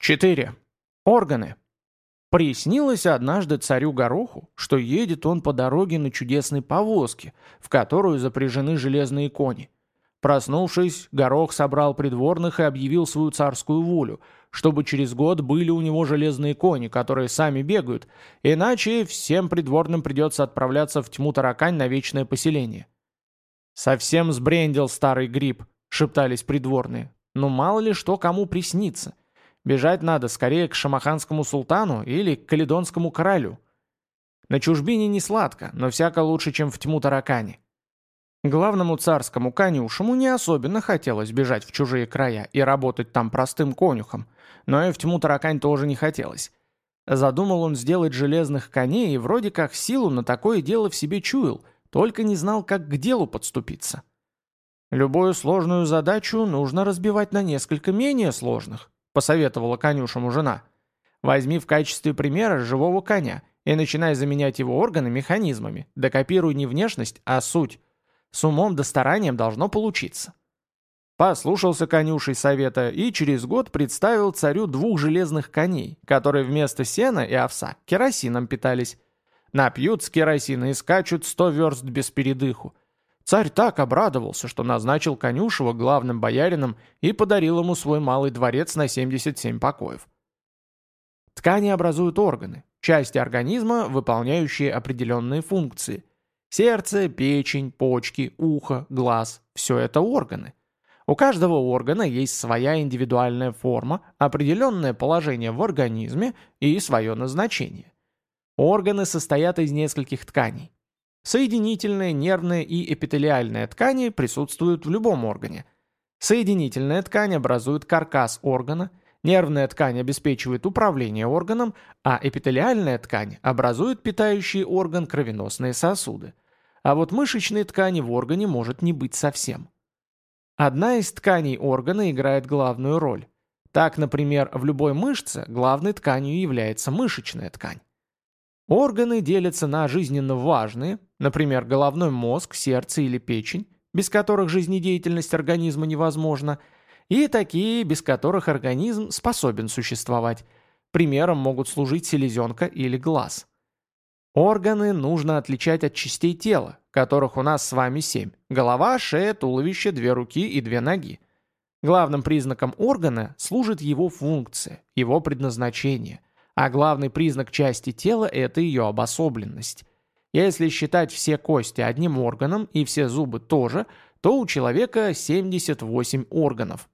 4. Органы. Приснилось однажды царю Гороху, что едет он по дороге на чудесной повозке, в которую запряжены железные кони. Проснувшись, Горох собрал придворных и объявил свою царскую волю, чтобы через год были у него железные кони, которые сами бегают, иначе всем придворным придется отправляться в тьму таракань на вечное поселение. «Совсем сбрендил старый гриб», — шептались придворные. «Ну мало ли что кому приснится. Бежать надо скорее к шамаханскому султану или к каледонскому королю. На чужбине не сладко, но всяко лучше, чем в тьму таракани. Главному царскому конюшему не особенно хотелось бежать в чужие края и работать там простым конюхом, но и в тьму таракань тоже не хотелось. Задумал он сделать железных коней и вроде как силу на такое дело в себе чуял, только не знал, как к делу подступиться. Любую сложную задачу нужно разбивать на несколько менее сложных, — посоветовала конюшему жена. «Возьми в качестве примера живого коня и начинай заменять его органы механизмами, да копируй не внешность, а суть. С умом да старанием должно получиться». Послушался конюшей совета и через год представил царю двух железных коней, которые вместо сена и овса керосином питались. Напьют с керосина и скачут сто верст без передыху. Царь так обрадовался, что назначил Конюшева главным боярином и подарил ему свой малый дворец на 77 покоев. Ткани образуют органы, части организма, выполняющие определенные функции. Сердце, печень, почки, ухо, глаз – все это органы. У каждого органа есть своя индивидуальная форма, определенное положение в организме и свое назначение. Органы состоят из нескольких тканей. Соединительные, нервные и эпителиальные ткани присутствуют в любом органе. Соединительная ткань образует каркас органа, нервная ткань обеспечивает управление органом, а эпителиальная ткань образует питающий орган кровеносные сосуды. А вот мышечной ткани в органе может не быть совсем. Одна из тканей органа играет главную роль. Так, например, в любой мышце главной тканью является мышечная ткань. Органы делятся на жизненно важные, например, головной мозг, сердце или печень, без которых жизнедеятельность организма невозможна, и такие, без которых организм способен существовать. Примером могут служить селезенка или глаз. Органы нужно отличать от частей тела, которых у нас с вами семь. Голова, шея, туловище, две руки и две ноги. Главным признаком органа служит его функция, его предназначение – а главный признак части тела – это ее обособленность. Если считать все кости одним органом и все зубы тоже, то у человека 78 органов.